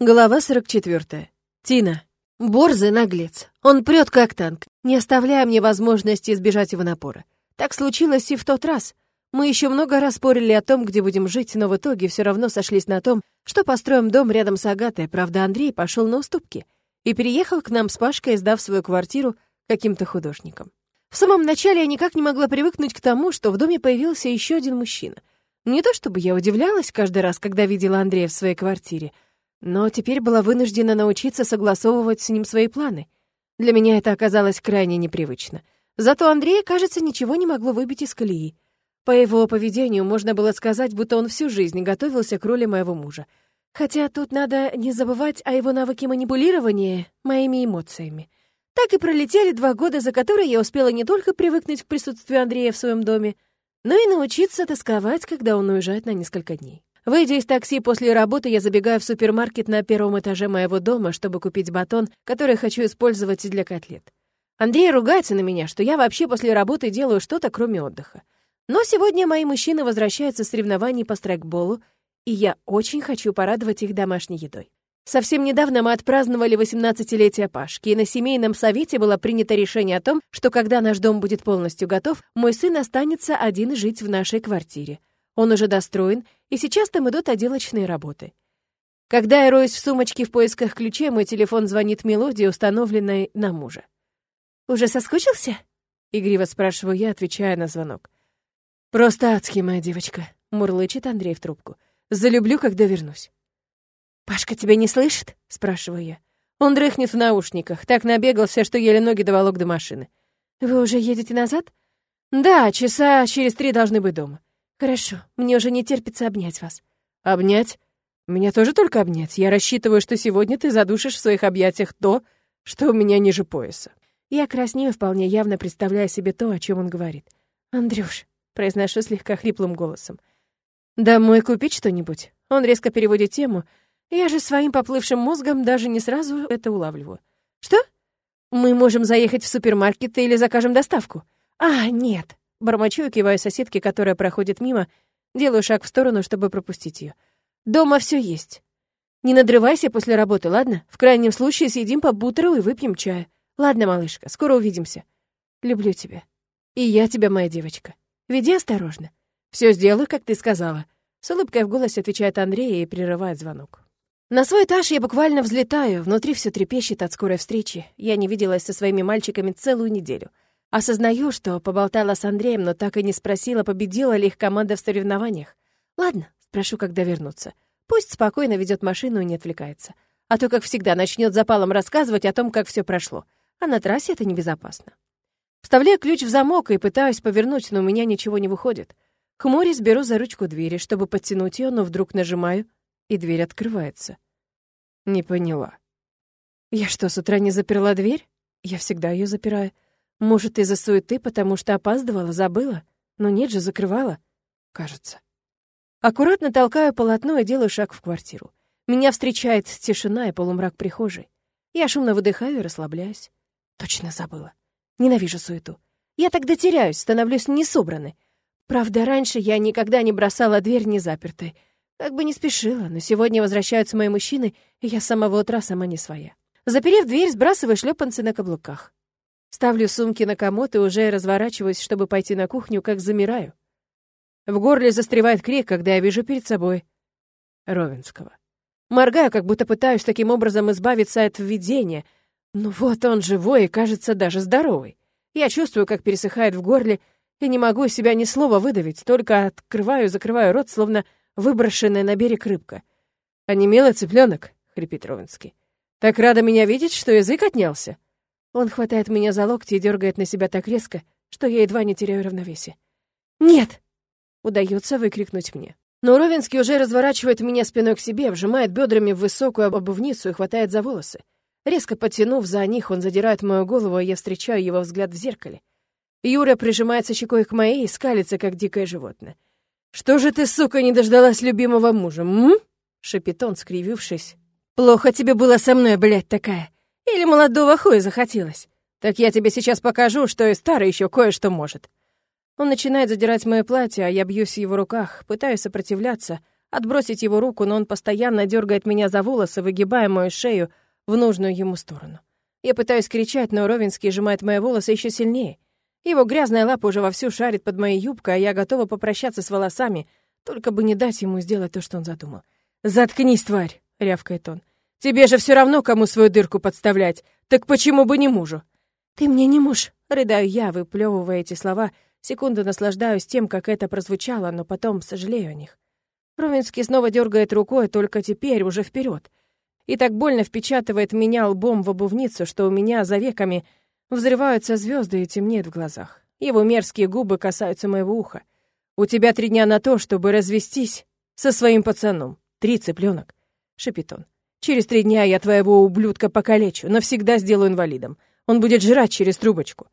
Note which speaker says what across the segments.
Speaker 1: Глава 44. Тина. Борзый наглец. Он прет как танк, не оставляя мне возможности избежать его напора. Так случилось и в тот раз. Мы еще много раз спорили о том, где будем жить, но в итоге все равно сошлись на том, что построим дом рядом с Агатой. Правда, Андрей пошел на уступки и переехал к нам с Пашкой, сдав свою квартиру каким-то художникам. В самом начале я никак не могла привыкнуть к тому, что в доме появился еще один мужчина. Не то чтобы я удивлялась каждый раз, когда видела Андрея в своей квартире — но теперь была вынуждена научиться согласовывать с ним свои планы. Для меня это оказалось крайне непривычно. Зато Андрея, кажется, ничего не могло выбить из колеи. По его поведению можно было сказать, будто он всю жизнь готовился к роли моего мужа. Хотя тут надо не забывать о его навыке манипулирования моими эмоциями. Так и пролетели два года, за которые я успела не только привыкнуть к присутствию Андрея в своем доме, но и научиться тосковать, когда он уезжает на несколько дней. Выйдя из такси после работы, я забегаю в супермаркет на первом этаже моего дома, чтобы купить батон, который хочу использовать для котлет. Андрей ругается на меня, что я вообще после работы делаю что-то, кроме отдыха. Но сегодня мои мужчины возвращаются с соревнований по страйкболу, и я очень хочу порадовать их домашней едой. Совсем недавно мы отпраздновали 18-летие Пашки, и на семейном совете было принято решение о том, что когда наш дом будет полностью готов, мой сын останется один жить в нашей квартире. Он уже достроен, и сейчас там идут отделочные работы. Когда я роюсь в сумочке в поисках ключей, мой телефон звонит мелодии, установленной на мужа. «Уже соскучился?» — игриво спрашиваю я, отвечая на звонок. «Просто адский, моя девочка», — мурлычет Андрей в трубку. «Залюблю, когда вернусь». «Пашка тебя не слышит?» — спрашиваю я. Он дрыхнет в наушниках, так набегался, что еле ноги доволок до машины. «Вы уже едете назад?» «Да, часа через три должны быть дома». «Хорошо, мне уже не терпится обнять вас». «Обнять? Меня тоже только обнять. Я рассчитываю, что сегодня ты задушишь в своих объятиях то, что у меня ниже пояса». Я краснею, вполне явно представляя себе то, о чем он говорит. «Андрюш», — произношу слегка хриплым голосом, «домой купить что-нибудь?» Он резко переводит тему. Я же своим поплывшим мозгом даже не сразу это улавливаю. «Что? Мы можем заехать в супермаркет или закажем доставку?» «А, нет», Бормочу и киваю соседке, которая проходит мимо, делаю шаг в сторону, чтобы пропустить ее. Дома все есть. Не надрывайся после работы, ладно? В крайнем случае съедим по бутеру и выпьем чая. Ладно, малышка, скоро увидимся. Люблю тебя. И я тебя, моя девочка. Веди осторожно. Все сделаю, как ты сказала. С улыбкой в голосе отвечает Андрей и прерывает звонок. На свой этаж я буквально взлетаю, внутри все трепещет от скорой встречи. Я не виделась со своими мальчиками целую неделю. Осознаю, что поболтала с Андреем, но так и не спросила, победила ли их команда в соревнованиях. Ладно, спрошу, когда вернутся. Пусть спокойно ведет машину и не отвлекается. А то, как всегда, начнет запалом рассказывать о том, как все прошло. А на трассе это небезопасно. Вставляю ключ в замок и пытаюсь повернуть, но у меня ничего не выходит. Хмурясь, беру за ручку двери, чтобы подтянуть ее, но вдруг нажимаю, и дверь открывается. Не поняла. Я что, с утра не заперла дверь? Я всегда ее запираю. Может, из-за суеты, потому что опаздывала, забыла? Но нет же, закрывала. Кажется. Аккуратно толкаю полотно и делаю шаг в квартиру. Меня встречает тишина и полумрак прихожей. Я шумно выдыхаю и расслабляюсь. Точно забыла. Ненавижу суету. Я тогда теряюсь, становлюсь несобранной. Правда, раньше я никогда не бросала дверь незапертой. Как бы не спешила, но сегодня возвращаются мои мужчины, и я с самого утра сама не своя. Заперев дверь, сбрасываю шлепанцы на каблуках. Ставлю сумки на комод и уже разворачиваюсь, чтобы пойти на кухню, как замираю. В горле застревает крик, когда я вижу перед собой Ровенского. Моргаю, как будто пытаюсь таким образом избавиться от видения. Ну вот он живой и, кажется, даже здоровый. Я чувствую, как пересыхает в горле, и не могу из себя ни слова выдавить, только открываю и закрываю рот, словно выброшенная на берег рыбка. «А не милый цыпленок?» — хрипит Ровенский. «Так рада меня видеть, что язык отнялся». Он хватает меня за локти и дергает на себя так резко, что я едва не теряю равновесие. «Нет!» — удается выкрикнуть мне. Но Ровенский уже разворачивает меня спиной к себе, вжимает бедрами в высокую обувницу и хватает за волосы. Резко потянув за них, он задирает мою голову, и я встречаю его взгляд в зеркале. Юра прижимается щекой к моей и скалится, как дикое животное. «Что же ты, сука, не дождалась любимого мужа, м?» — шепит он, скривившись. «Плохо тебе было со мной, блядь, такая. Или молодого хуя захотелось? Так я тебе сейчас покажу, что и старый еще кое-что может». Он начинает задирать мое платье, а я бьюсь в его руках, пытаюсь сопротивляться, отбросить его руку, но он постоянно дергает меня за волосы, выгибая мою шею в нужную ему сторону. Я пытаюсь кричать, но Ровинский сжимает мои волосы еще сильнее. Его грязная лапа уже вовсю шарит под моей юбкой, а я готова попрощаться с волосами, только бы не дать ему сделать то, что он задумал. «Заткнись, тварь!» — рявкает он. «Тебе же все равно, кому свою дырку подставлять. Так почему бы не мужу?» «Ты мне не муж!» — рыдаю я, выплевывая эти слова. Секунду наслаждаюсь тем, как это прозвучало, но потом сожалею о них. Ровинский снова дергает рукой, только теперь уже вперед. И так больно впечатывает меня лбом в обувницу, что у меня за веками взрываются звезды и темнеет в глазах. Его мерзкие губы касаются моего уха. «У тебя три дня на то, чтобы развестись со своим пацаном. Три цыпленок», — шепит он. «Через три дня я твоего ублюдка покалечу, навсегда сделаю инвалидом. Он будет жрать через трубочку».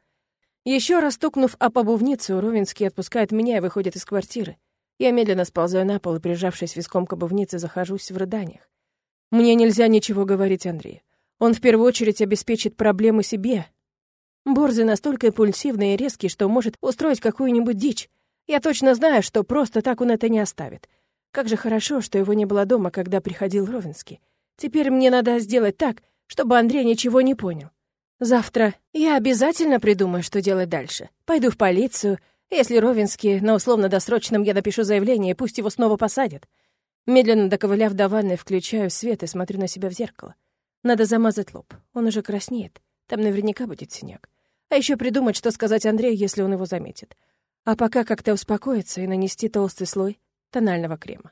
Speaker 1: Еще раз стукнув об обувницу, Ровинский отпускает меня и выходит из квартиры. Я медленно сползаю на пол и, прижавшись виском к обувнице, захожусь в рыданиях. Мне нельзя ничего говорить Андрею. Он в первую очередь обеспечит проблемы себе. Борзый настолько импульсивный и резкий, что может устроить какую-нибудь дичь. Я точно знаю, что просто так он это не оставит. Как же хорошо, что его не было дома, когда приходил Ровинский. Теперь мне надо сделать так, чтобы Андрей ничего не понял. Завтра я обязательно придумаю, что делать дальше. Пойду в полицию, если Ровинский на условно-досрочном я напишу заявление, пусть его снова посадят. Медленно доковыляв до ванной, включаю свет и смотрю на себя в зеркало. Надо замазать лоб. Он уже краснеет. Там наверняка будет синяк. А еще придумать, что сказать Андрею, если он его заметит. А пока как-то успокоиться и нанести толстый слой тонального крема.